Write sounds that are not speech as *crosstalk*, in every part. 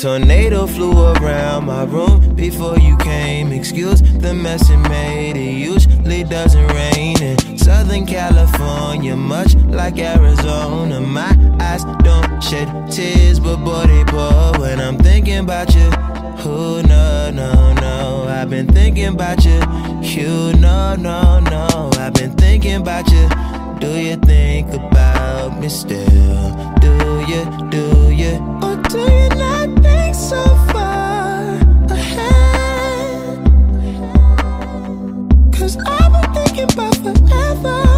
Tornado flew around my room before you came. Excuse the mess it made. It usually doesn't rain in Southern California, much like Arizona. My eyes don't shed tears, but boy, they pour when I'm thinking about you. Who, no, no, no. I've been thinking about you. You, no, no, no. I've been thinking about you. Do you think about me still? Do you, do you? Cause I've been thinking about forever.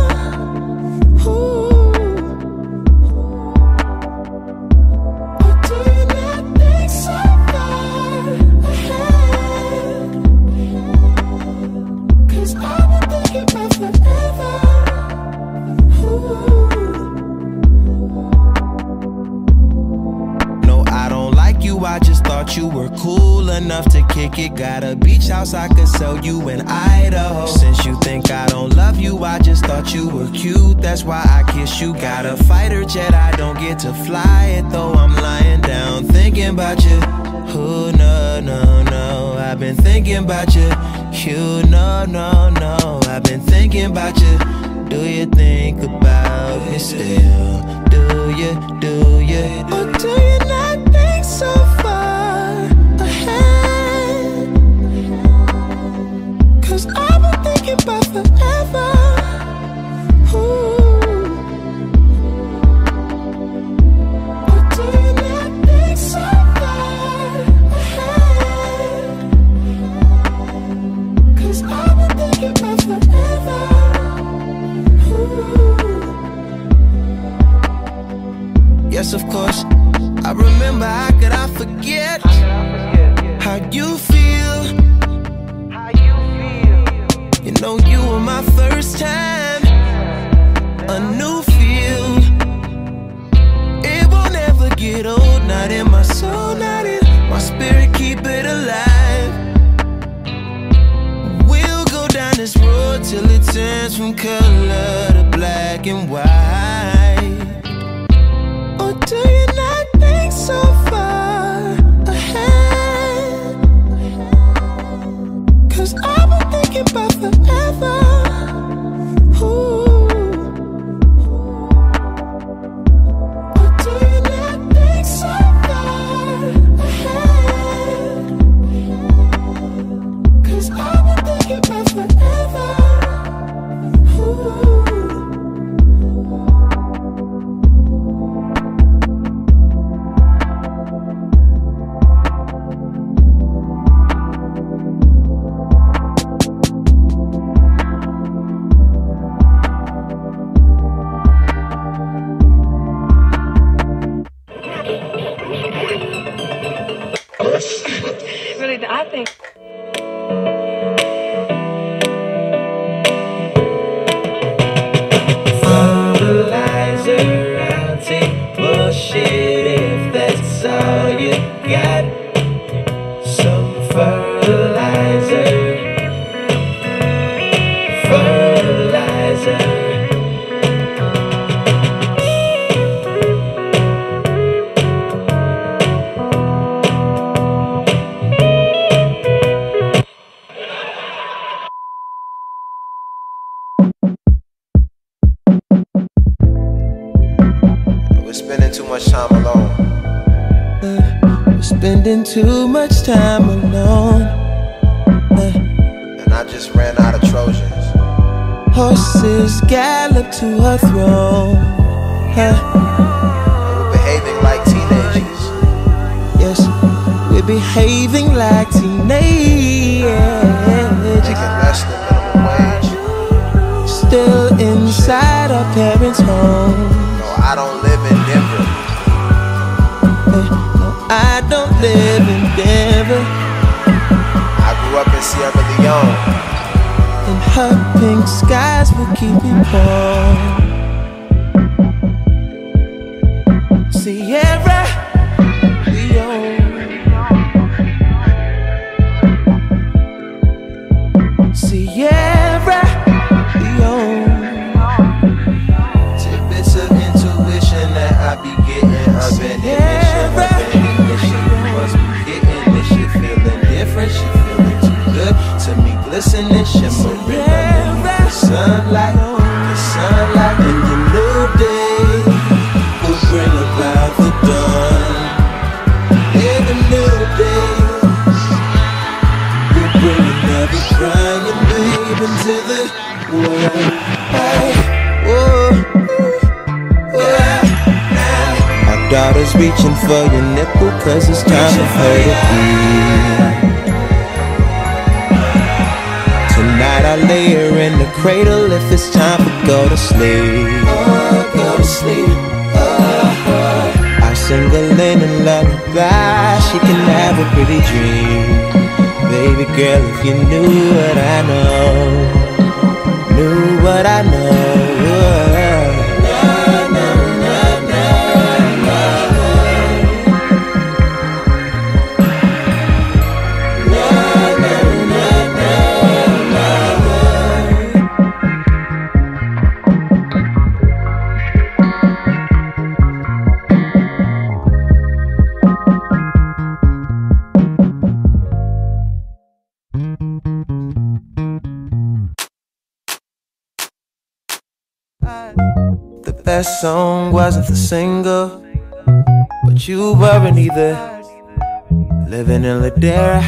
Cool enough to kick it. Got a beach house I could sell you in Idaho. Since you think I don't love you, I just thought you were cute. That's why I kiss you. Got a fighter jet, I don't get to fly it though. I'm lying down thinking about you. Who, no, no, no. I've been thinking about you. You, no, no, no. I've been thinking about you. Do you think about me still? Do you, do you? Or do you not think so Forever. Ooh. Do you think so. Yes, of course. I remember how could I forget how you Know you were my first time, a new feel. It won't get old, not in my soul, not in my spirit. Keep it alive. We'll go down this road till it turns from color to black and white. Or do you not think so Thinking about forever. Sierra Leone. Tidbits of intuition that I be getting up in ignition, up in ignition. Must be getting this shit feeling different. She feeling too good to me, glistening, shimmering. Reaching for your nipple, cause it's time for her to eat. Tonight I lay her in the cradle if it's time for go to sleep. Oh, go to sleep. Oh, I sing a linen lullaby, she can have a pretty dream. Baby girl, if you knew what I know, knew what I know.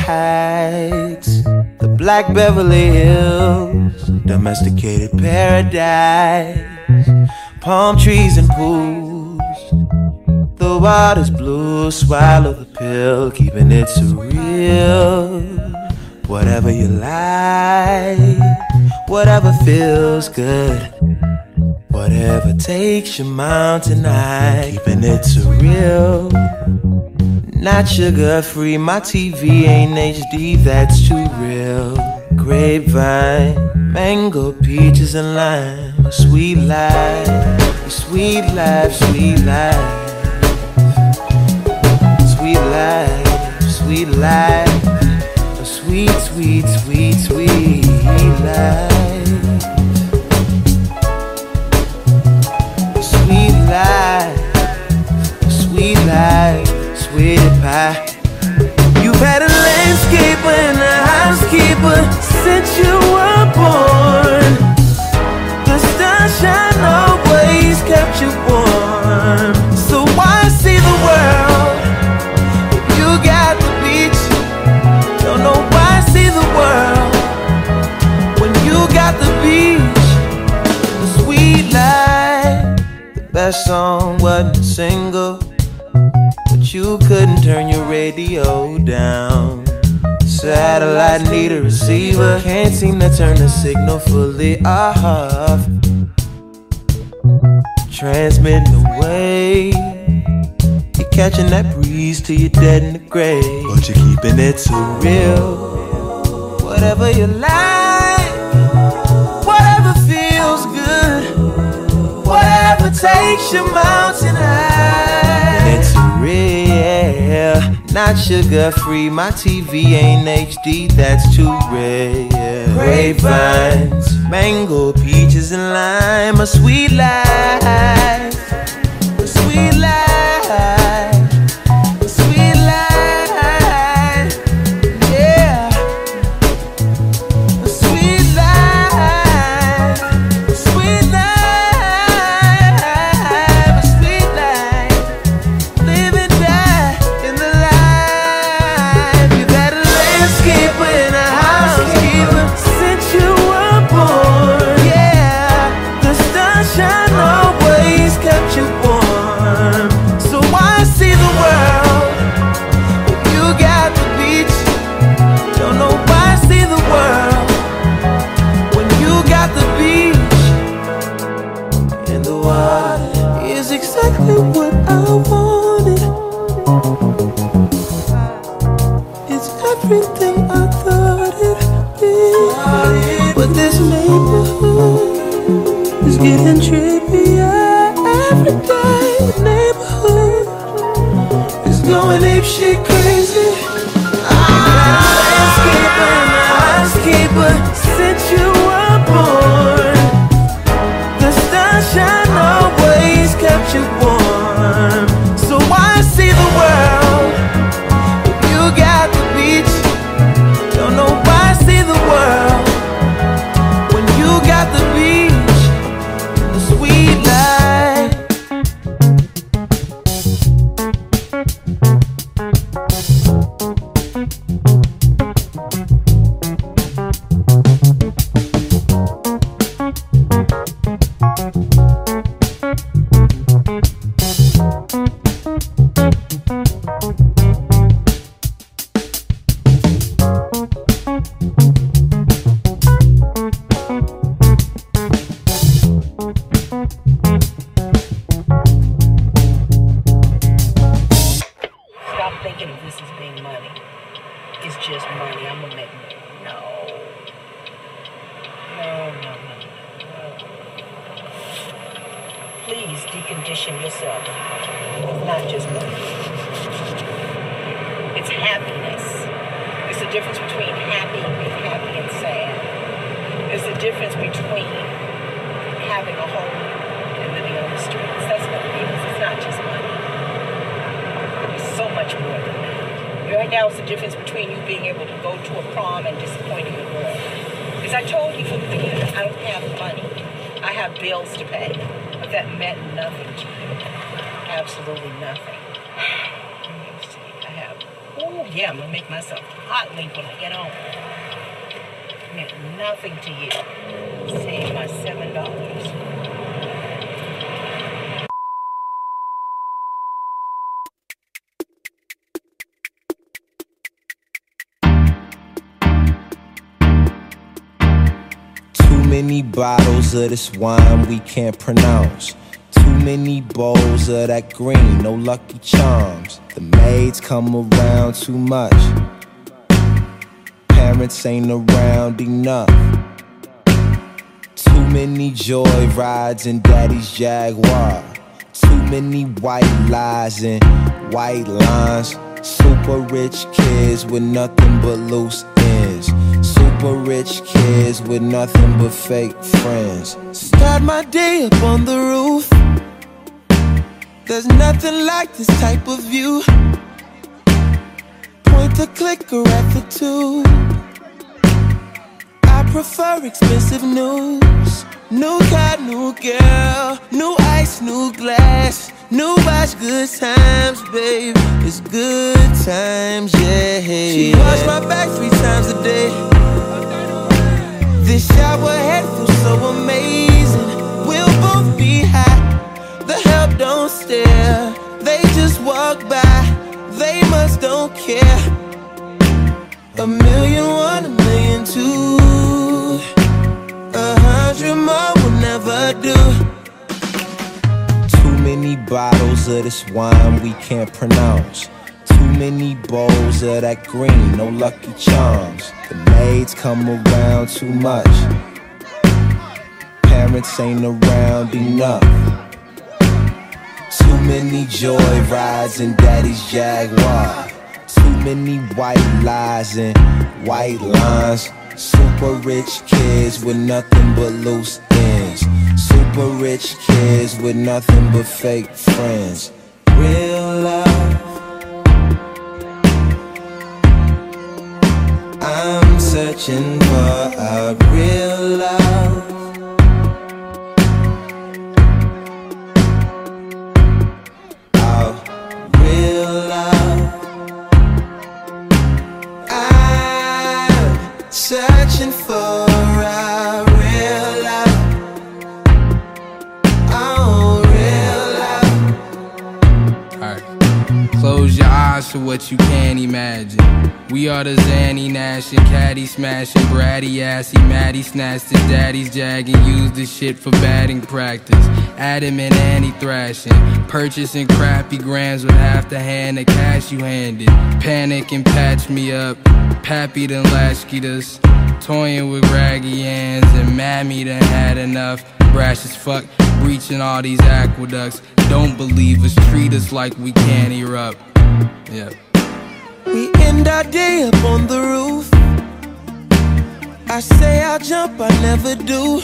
Heights, the Black Beverly Hills, domesticated paradise, palm trees and pools. The water's blue, swallow the pill, keeping it surreal. Whatever you like, whatever feels good. Whatever takes your mind tonight, keeping it surreal. Not sugar free, my TV ain't HD, that's too real. Grapevine, mango, peaches, and lime. Sweet life, sweet life, sweet life. Sweet life, sweet life. A sweet, sweet, sweet, life. sweet life. sweet life, sweet pie. You've had a landscaper and a housekeeper since you were born. The sunshine always kept you warm. So why see the world? if You got the beach. Don't know why see the world when you got the beach. The sweet life, the best song wasn't single you couldn't turn your radio down. Satellite need a receiver, can't seem to turn the signal fully off. Transmitting away, you're catching that breeze till you're dead in the grave, but you're keeping it so real. Whatever you like, whatever feels good, whatever takes your mountain high. It's real yeah. Not sugar free, my TV ain't HD, that's too rare. Grapevines, mango, peaches, and lime, a sweet life, bottles of this wine we can't pronounce. Too many bowls of that green, no lucky charms. The maids come around too much. Parents ain't around enough. Too many joy rides in daddy's Jaguar. Too many white lies and white lines. Super rich kids with nothing but loose. Super rich kids with nothing but fake friends. Start my day up on the roof. There's nothing like this type of view. Point the clicker at the tube. I prefer expensive news. New car, new girl, new ice, new glass, new watch, good times, babe. It's good times, yeah. She wash my back three times a day. This shower head feels so amazing. We'll both be high. The help don't stare. They just walk by. They must don't care. A million one, a million two. A hundred more will never do. Too many bottles of this wine we can't pronounce. Many bowls of that green, no lucky charms. The maids come around too much. Parents ain't around enough. Too many joy rides in daddy's Jaguar. Too many white lies and white lines. Super rich kids with nothing but loose ends. Super rich kids with nothing but fake friends. Real love. I'm searching for a real love. A real love. I'm searching for a real love. Oh, real love. Alright. Close your eyes to what you can't imagine. We are the Zanny Nash and Caddy smashing, bratty assy, Maddie snatched his daddy's jag used the shit for batting practice. Adam and Annie thrashing, purchasing crappy grams with half the hand of cash you handed. Panic and patch me up, Pappy done latchkeyed us. Toying with raggy hands and Mammy done had enough. Brash as fuck, breaching all these aqueducts. Don't believe us, treat us like we can't erupt. Yeah. We end our day up on the roof. I say I'll jump, I never do.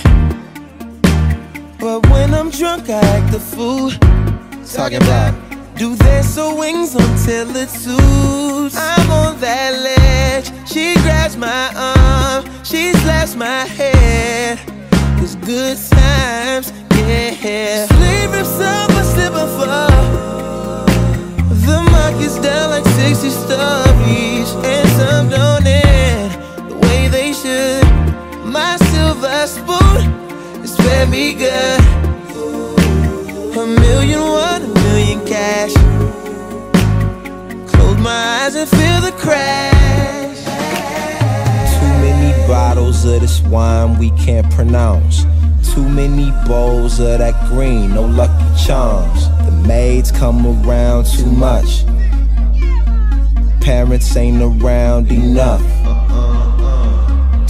But when I'm drunk, I act a fool. Talking about do their so wings until it suits. I'm on that ledge. She grabs my arm, she slaps my head. It's good times, yeah. Sleep if summer slip and fall. The market's down like 60 stories, and some don't end the way they should. My silver spoon is fed me good. A million, one, a million cash. Close my eyes and feel the crash. Too many bottles of this wine we can't pronounce. Too many bowls of that green, no lucky charms. The maids come around too much. Parents ain't around enough.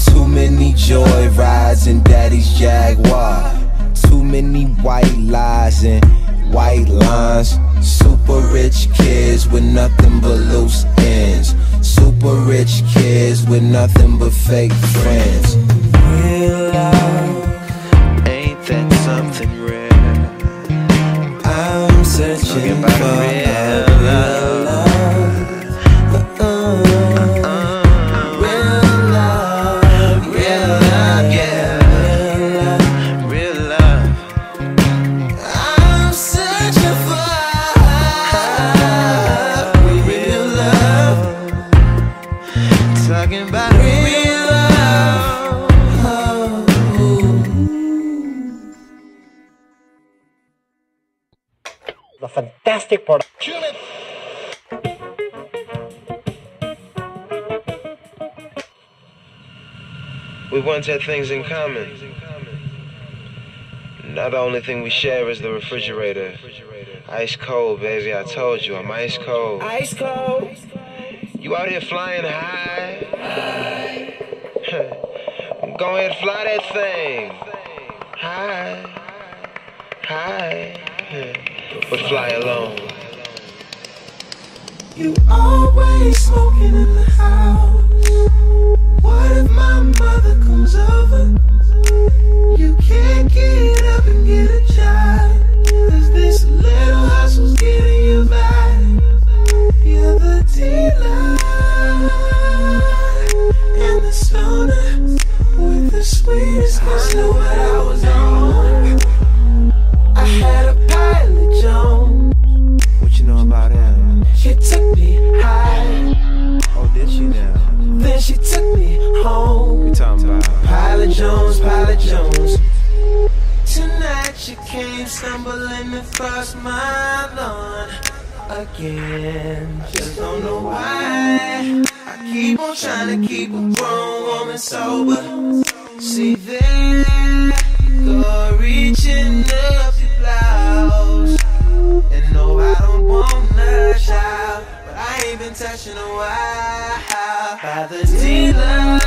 Too many joy rides in daddy's Jaguar. Too many white lies and white lines. Super rich kids with nothing but loose ends. Super rich kids with nothing but fake friends. Real love, ain't that something rare? I'm searching for fantastic product. We once had things in common. Now the only thing we share is the refrigerator. Ice cold, baby. I told you, I'm ice cold. Ice cold. You out here flying high? *laughs* Go ahead, fly that thing. High. High but fly alone. You always smoking in the house. What if my mother comes over? You can't get up and get a job. Cause this little hustle's getting you by. You're the dealer and the stoner with the sweetest. I know what I She took me high. Oh, did she now? Then she took me home. You talking about Pilot Jones, Pilot Jones. Tonight she came stumbling across my lawn again. Just don't know why. I keep on trying to keep a grown woman sober. See there, been a while. By the dealer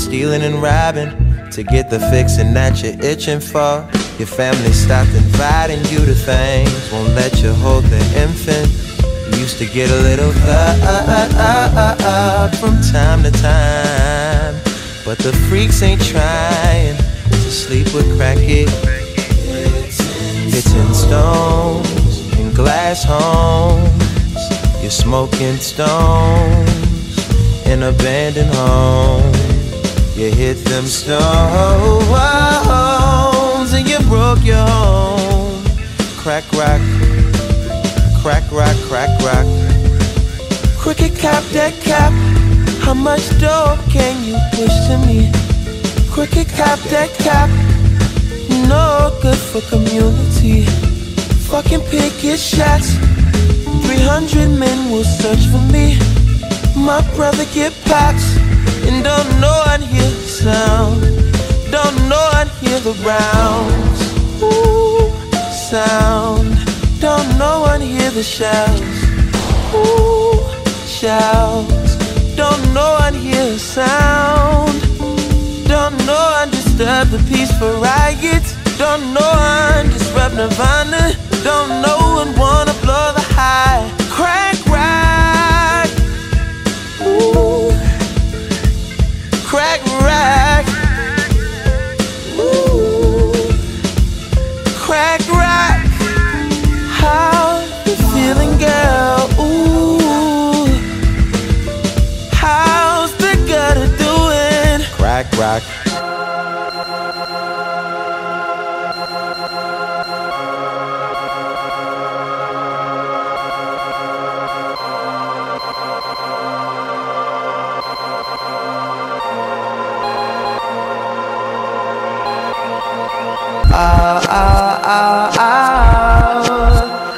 stealing and robbing to get the fixing that you're itching for. Your family stopped inviting you to things, won't let you hold the infant. You used to get a little up from time to time, but the freaks ain't trying to sleep with crackhead. in stones in glass homes, you're smoking stones in abandoned home. You hit them stones and you broke your home. Crack rock, crack rock, crack rock. Cricket cap, that cap. How much dough can you push to me? Cricket cap, that cap. No good for community. Fucking picket shots. 300 men will search for me. My brother get pops don't know I'd hear the sound. Don't know I'd hear the rounds. Ooh, sound. Don't know I'd hear the shouts. Ooh, shouts. Don't know I'd hear the sound. Don't know I'd disturb the peaceful riots. Don't know I'd disrupt Nirvana. Don't know I'd wanna blow the high. Ah.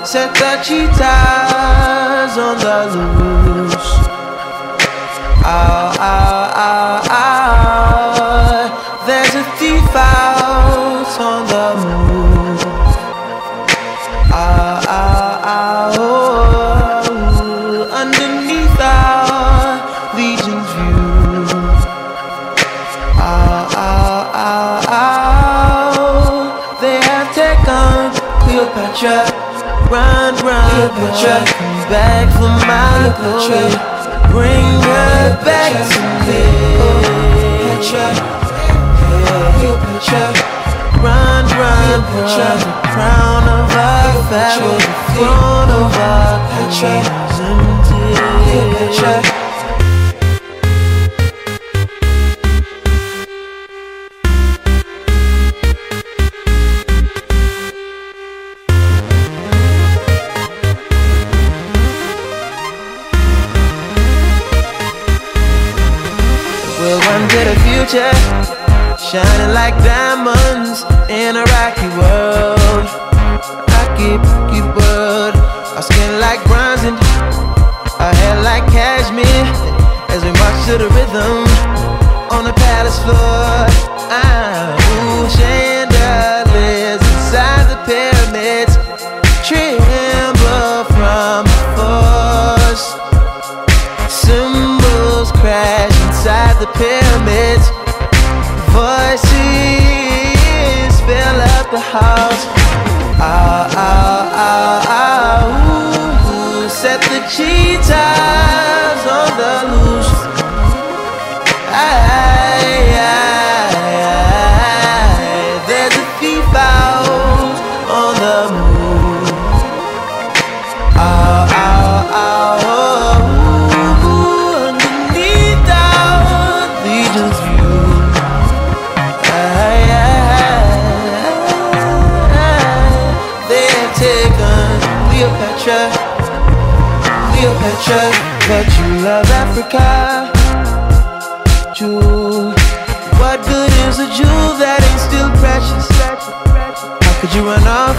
Set the cheetahs on the loose. Ah, ah, ah, ah. Run, run, Cleopatra. Come back for my glory. Bring her back to me. Cleopatra. Run, run, run. The crown of our family. Throne of our country. We'll future, shining like diamonds in a rocky world. Rocky, rocky world. Our skin like bronze and our hair like cashmere. As we march to the rhythm on the palace floor. Ah, ooh, chandeliers house.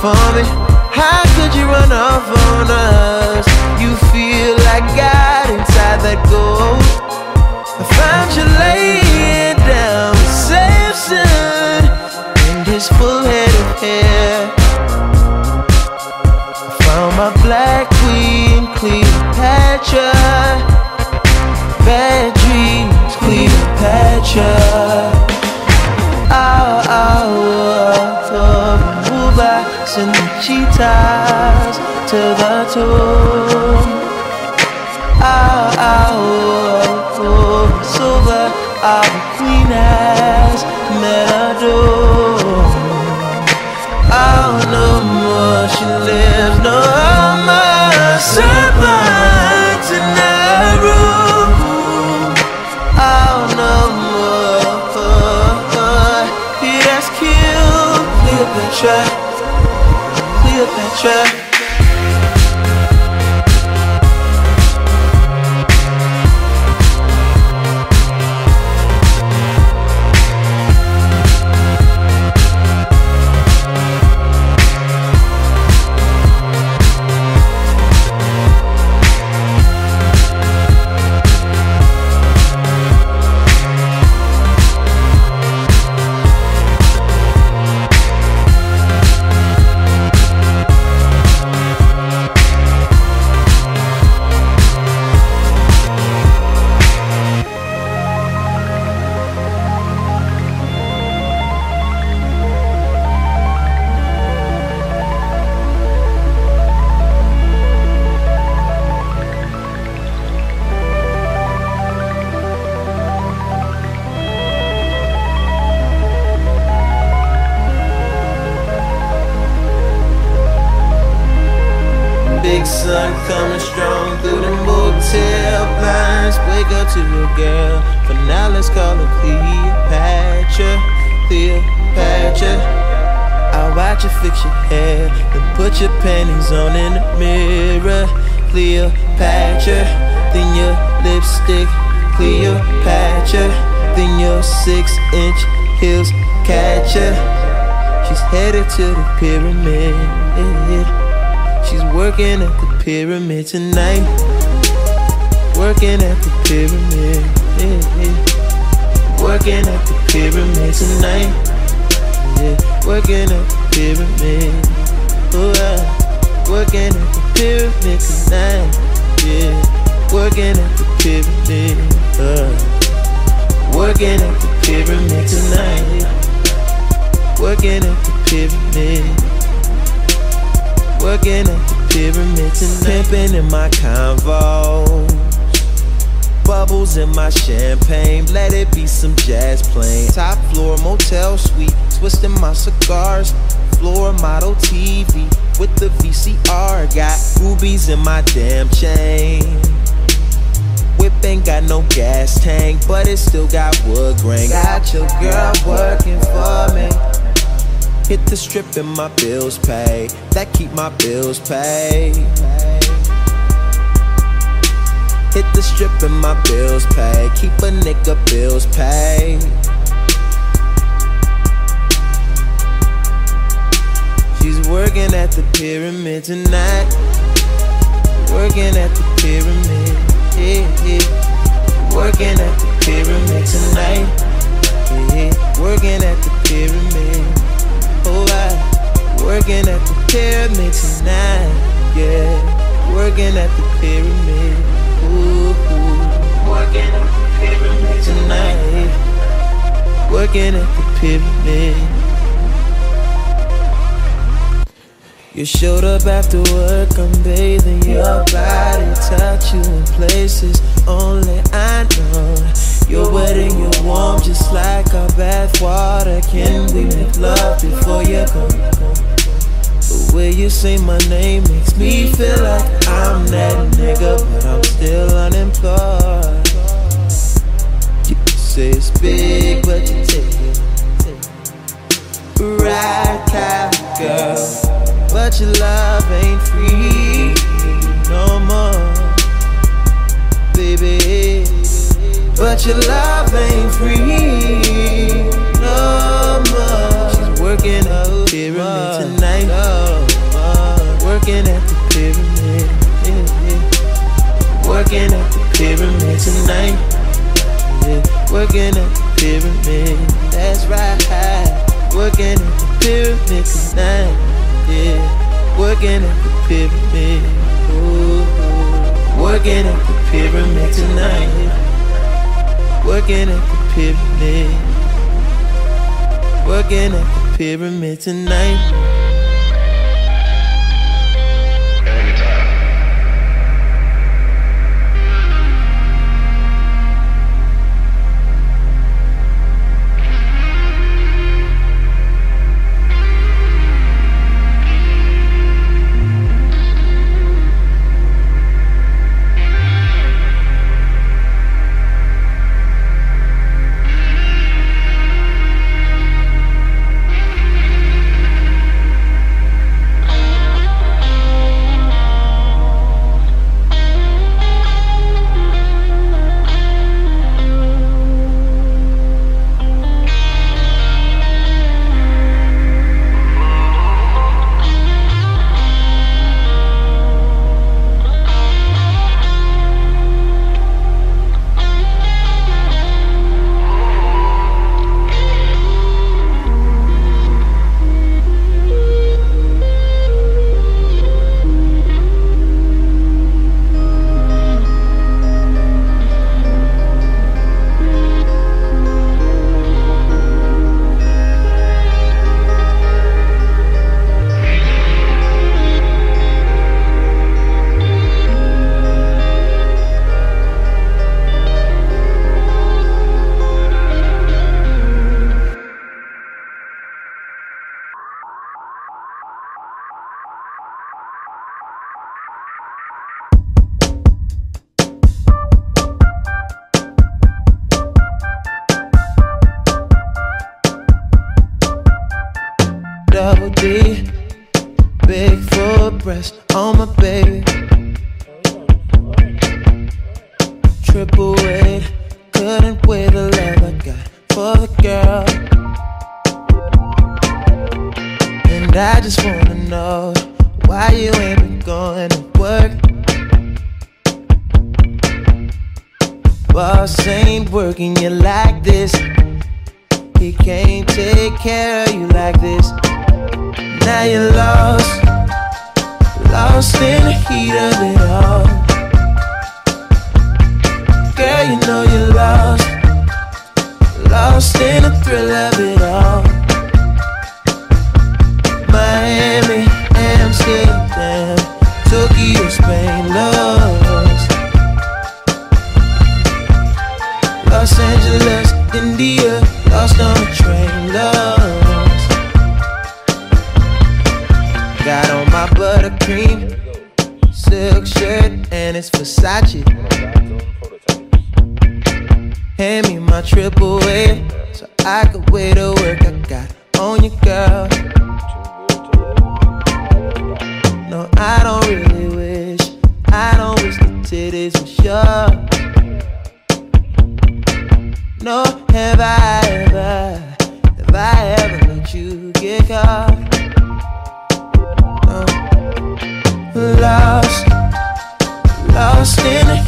Run me? How could you run off on us? You feel like God inside that gold. I found you laying down with Samson and his full head of hair. I found my black queen, Cleopatra. Bad dreams, Cleopatra. Oh, oh, oh, oh, move us and the cheetahs to the tomb. Oh, ah, oh, ah, oh, oh, silver, our queen has met a doom. Oh, no more she lives, no more serpents in the room. Oh, no more. Oh, oh, he has killed Cleopatra, Cleopatra. Pimping in my convo. Bubbles in my champagne. Let it be some jazz playing. Top floor motel suite. Twisting my cigars. Floor model TV with the VCR. Got rubies in my damn chain. Whip ain't got no gas tank, but it still got wood grain. Got your girl working for me. Hit the strip and my bills pay. That keep my bills paid. Hit the strip and my bills pay. Keep a nigga bills paid. She's working at the pyramid tonight. Working at the pyramid. Yeah, yeah. Working at the pyramid tonight. Yeah, working at the pyramid. Oh, I working at the pyramid tonight. Yeah, working at the pyramid. Working at the pyramid tonight. Working at the pyramid. You showed up after work, I'm bathing your body, touch you in places only I know. You're wet and you're warm, just like our bath water. Can we make love before you come? The way you say my name makes me feel like I'm that nigga, but I'm still unemployed. You say it's big, but you take it. Right time, girl, but your love ain't free no more, baby. But your love ain't free Working at the pyramid. Working at the pyramid tonight. Yeah. Working at the pyramid. That's right. Working at the pyramid tonight. Yeah. Working at the pyramid. Ooh. Working at the pyramid tonight working at the pyramid. Working at the pyramid tonight.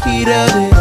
At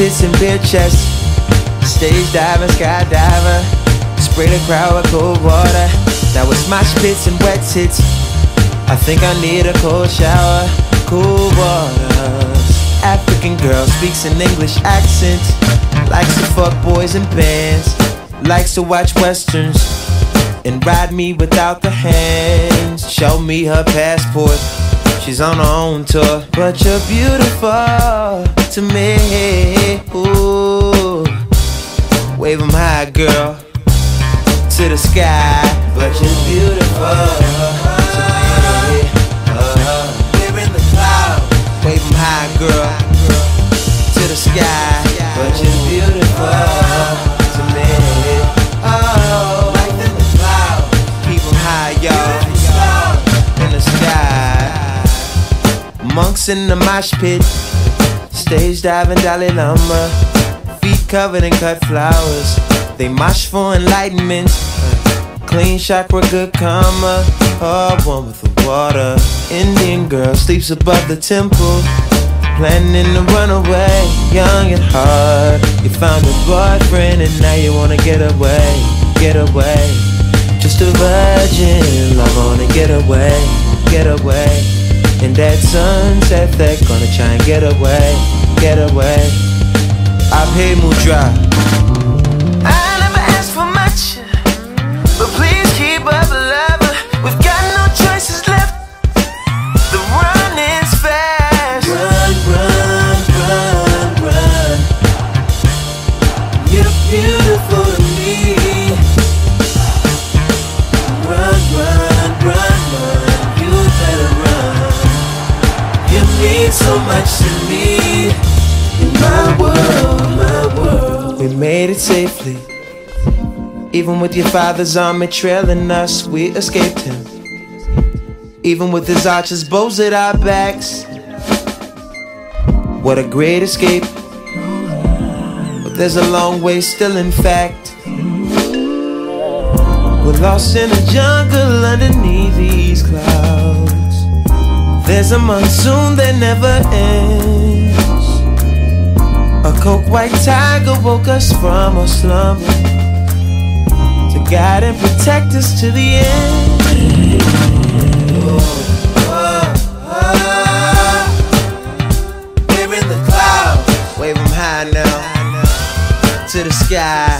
pits and beer chests, stage diving, skydiver, spray the crowd with cold water. That was my spits and wet tits. I think I need a cold shower, cool water. African girl speaks an English accent, likes to fuck boys in bands, likes to watch westerns and ride me without the hands. Show me her passport. She's on her own tour, but you're beautiful to me. Ooh, wave 'em high, girl, to the sky. But you're beautiful to me. High, girl, to the sky. Monks in the mosh pit, stage diving Dalai Lama, feet covered in cut flowers. They mosh for enlightenment, clean chakra, good karma. Oh, one with the water. Indian girl sleeps above the temple, planning to run away, young and hard. You found a boyfriend and now you wanna get away, get away. Just a virgin, on and get away, get away. In that sunset, they're gonna try and get away, get away. I pay Mudra. So much to me. You We made it safely. Even with your father's army trailing us, we escaped him. Even with his archers bows at our backs. What a great escape. But there's a long way still, in fact. We're lost in a jungle underneath these clouds. There's a monsoon that never ends. A coke white tiger woke us from our slumber to guide and protect us to the end. Now to the sky.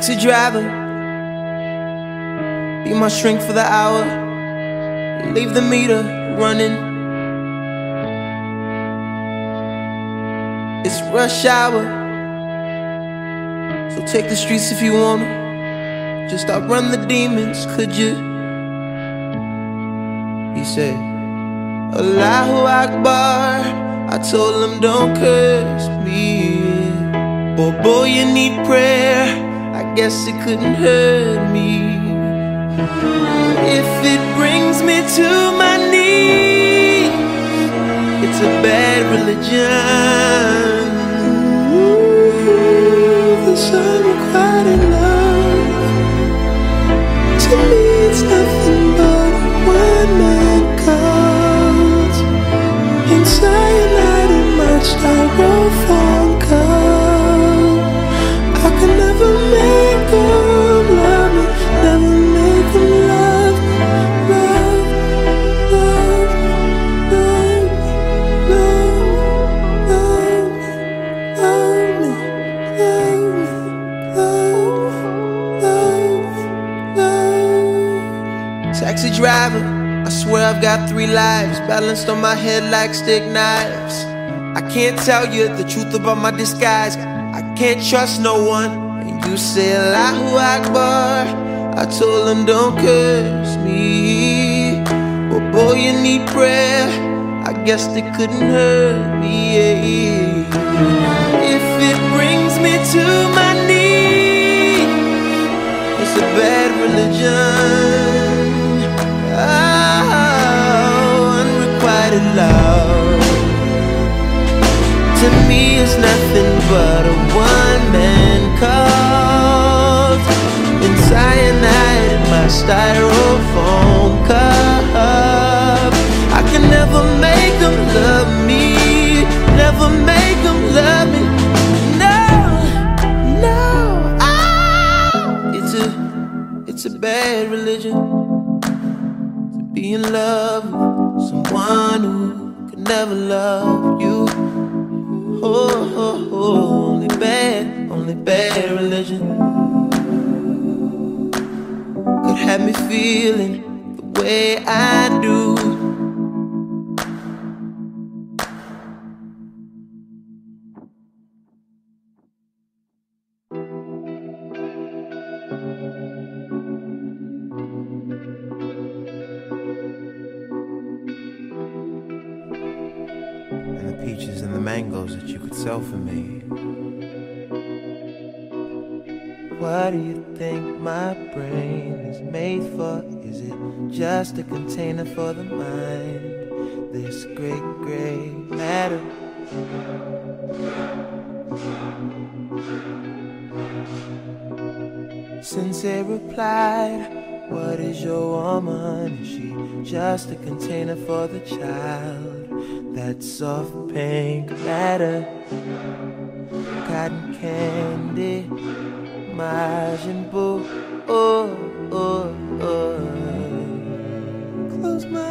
Taxi driver, be my shrink for the hour. Leave the meter running. It's rush hour, so take the streets if you wanna. Just outrun the demons, could you? He said, Allahu Akbar. I told him, don't curse me. Boy, boy, you need prayer. I guess it couldn't hurt me. If it brings me to my knees, it's a bad religion. Ooh, the unrequited love. To me, got three lives balanced on my head like stick knives. I can't tell you the truth about my disguise. I can't trust no one. And you say Allahu Akbar. I told him don't curse me. But boy, you need prayer. I guess they couldn't hurt me. If it brings me to my knees, it's a bad religion. Unrequited love to me is nothing but a one-man cult in cyanide in my styrofoam cup. I can never make them love me, never make them love me. No, no, ah, it's a, it's a bad religion to be in love someone who could never love you. Oh, oh, oh, only bad, only bad religion could have me feeling the way I do. Just a container for the mind? This great gray matter. Sensei replied, What is your woman? Is she just a container for the child? That soft pink matter, cotton candy, Majin Buu. Oh, oh, oh. My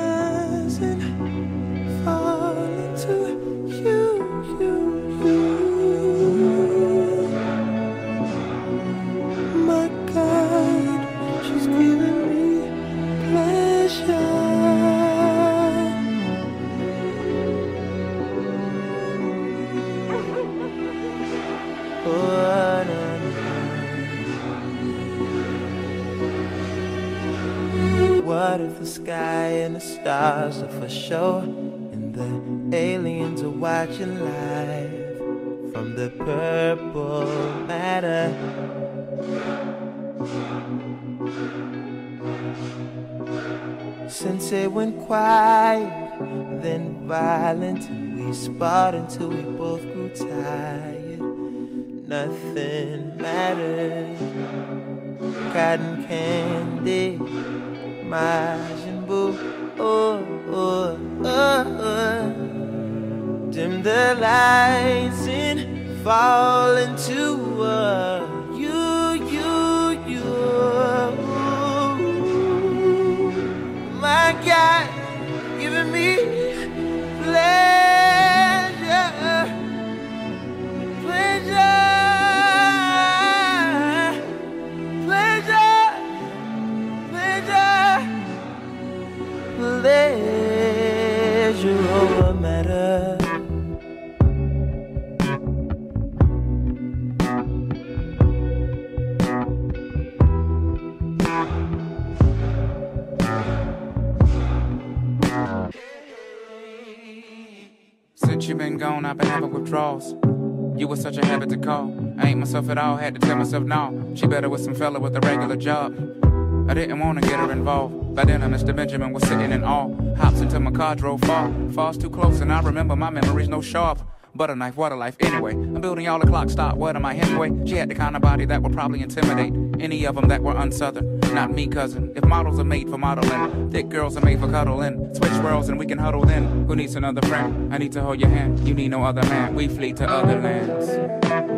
stars are for sure. And the aliens are watching live from the purple matter. Sensei went quiet, then violent, and we sparred until we both grew tired. Nothing mattered. Cotton candy, Majin Buu. Oh, oh, oh. Dim the lights and fall into a you, you, you. My God, giving me over matter. Since you been gone, I've been having withdrawals. You was such a habit to call. I ain't myself at all, had to tell myself no. She better with some fella with a regular job. I didn't wanna get her involved. By then, Mr. Benjamin was sitting in awe. Hops into my car, drove far. Falls too close, and I remember my memories no sharp. Butter knife, water life, anyway. I'm building y'all a clock stop. What am I, Hemingway? She had the kind of body that would probably intimidate any of them that were unsouthern. Not me, cousin. If models are made for modeling, thick girls are made for cuddling. Switch worlds and we can huddle then. Who needs another friend? I need to hold your hand. You need no other man. We flee to other lands.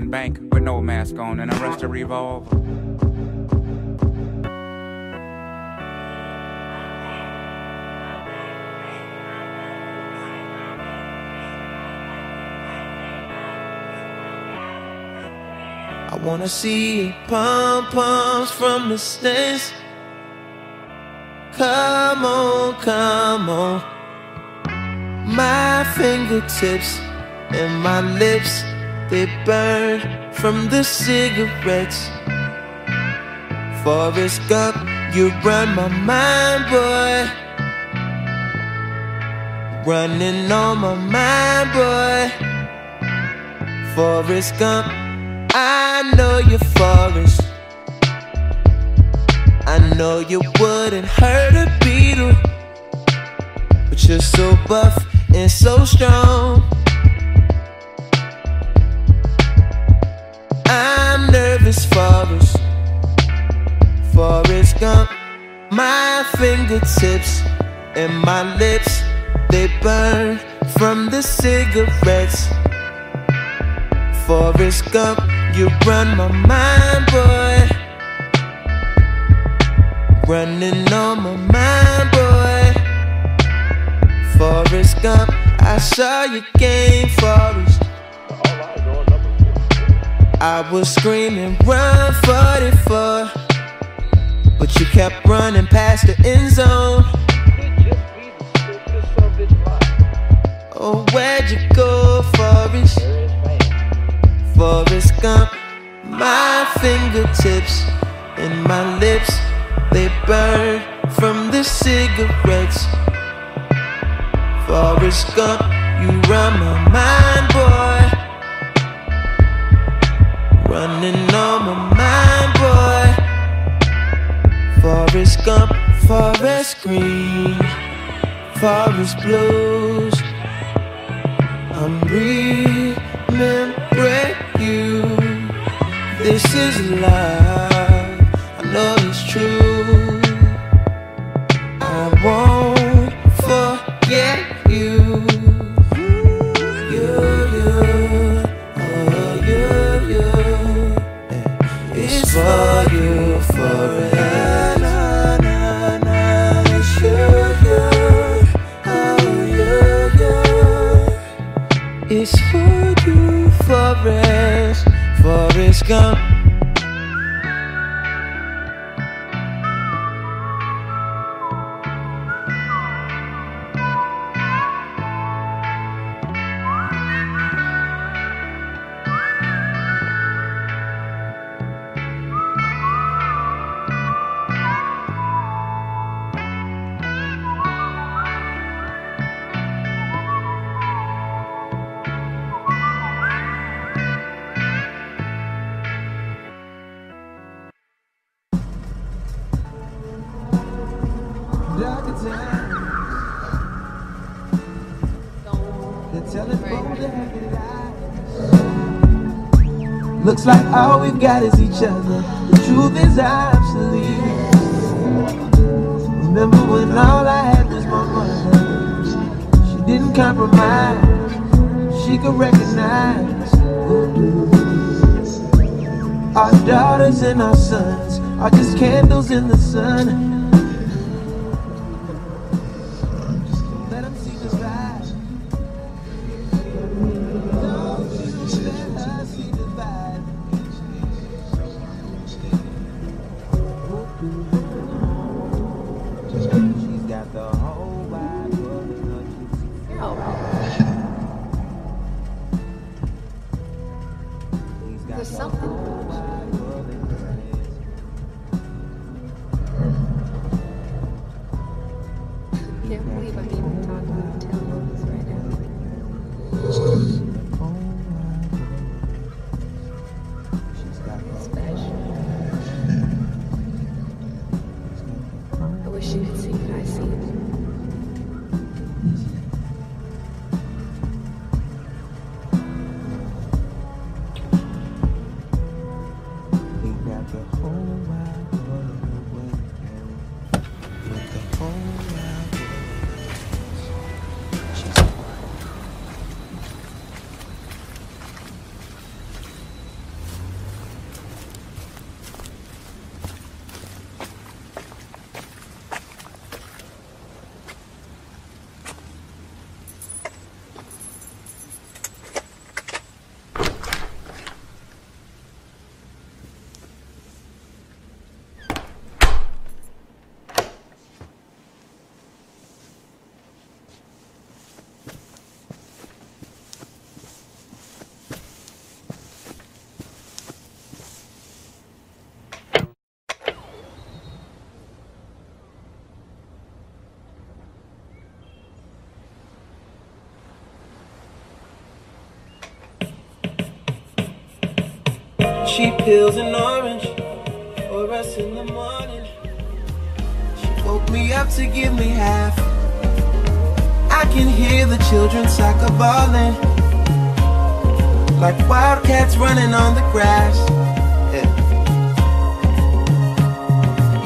Rob bank with no mask on and arrest a revolver. I wanna see pom poms from the stands. Come on, come on. My fingertips and my lips, they burn from the cigarettes. Forrest Gump, you run my mind, boy. Running on my mind, boy. Forrest Gump, I know you're Forrest. I know you wouldn't hurt a beetle, but you're so buff and so strong. Forrest Gump, my fingertips and my lips, they burn from the cigarettes. Forrest Gump, you run my mind, boy. Running on my mind, boy. Forrest Gump, I saw your game, Forrest. I was screaming, run 44. But you kept running past the end zone. Oh, where'd you go, Forrest? Forrest Gump, my fingertips and my lips, they burn from the cigarettes. Forrest Gump, You run my mind, boy. Running on my mind, boy. Forrest Gump, Forest Green, Forest Blues. I'm remembering you. This is love. I know it's true. I won't forget Gump. Like all we've got is each other. The truth is obsolete. Remember when all I had was my mother? She didn't compromise. She could recognize. Our daughters and our sons are just candles in the sun. She peels an orange for us in the morning. She woke me up to give me half. I can hear the children soccer balling. Like wildcats running on the grass. Yeah.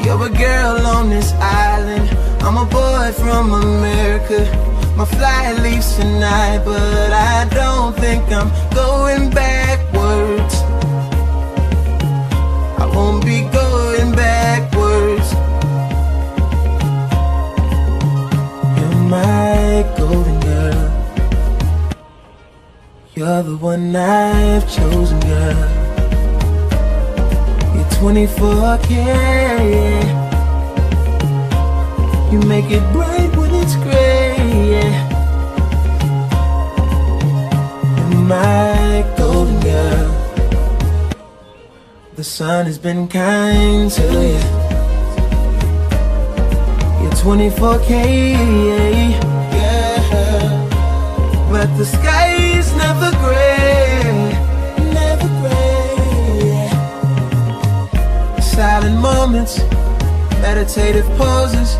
You're a girl on this island. I'm a boy from America. My flight leaves tonight, but I don't think I'm going backwards. Won't be going backwards. You're my golden girl. You're the one I've chosen, girl. You're 24K. You make it bright when it's gray. You're my golden girl. The sun has been kind to you. You're 24K, yeah. But the sky is never gray, never gray. Silent moments, meditative poses.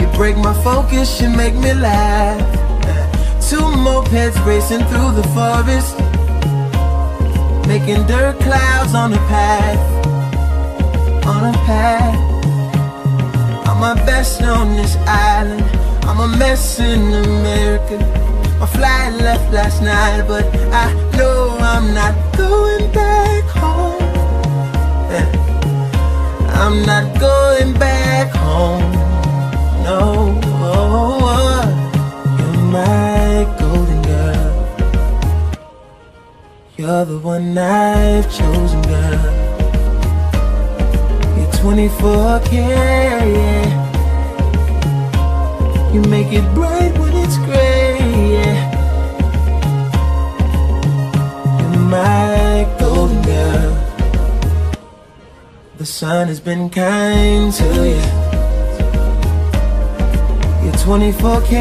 You break my focus, you make me laugh. Two mopeds racing through the forest, making dirt clouds on the path, on a path. I'm my best on this island. I'm a mess in America. My flight left last night, but I know I'm not going back home. I'm not going back home. No, oh, oh, oh. you're my You're the one I've chosen, girl. You're 24K. Yeah. You make it bright when it's gray. Yeah. You're my golden girl. The sun has been kind to you. You're 24K,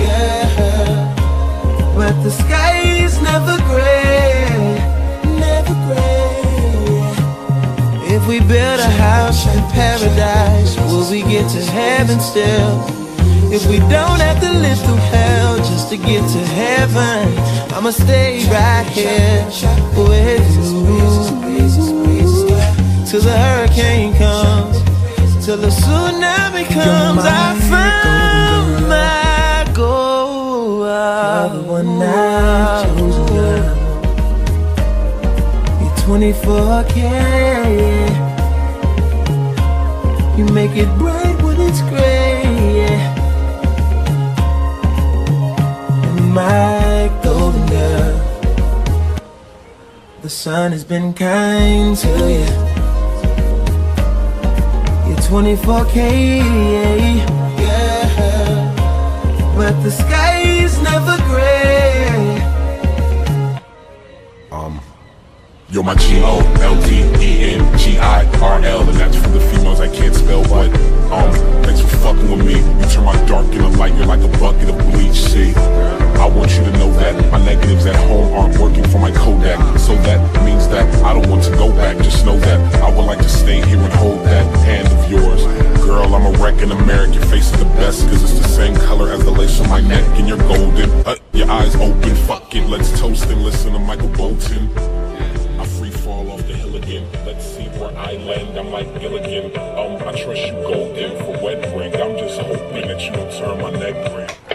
yeah. But the sky never gray, never gray. If we build a house in paradise, will we get to heaven still? If we don't have to live through hell just to get to heaven, I'ma stay right here with you till the hurricane comes, till the tsunami comes. I 24K. You make it bright when it's gray. My golden girl, the sun has been kind to you. You're 24K. Yeah. But the sky never Yo, my G O L D E N G I R L, and that's for the females I can't spell. But um, thanks for fucking with me. You turn my dark into light. You're like a bucket of bleach. See, I want you to know that my negatives at home aren't working for my Kodak. So that means that I don't want to go back. Just know that I would like to stay here and hold that hand of yours. Girl, I'm a wrecking American face is the best Cause it's the same color as the lace on my neck And you're golden, uh, your eyes open Fuck it, let's toast and listen to Michael Bolton see where I land. I'm like Gilligan. Um, I trust you golden for wet ring. I'm just hoping that you don't turn my neck green.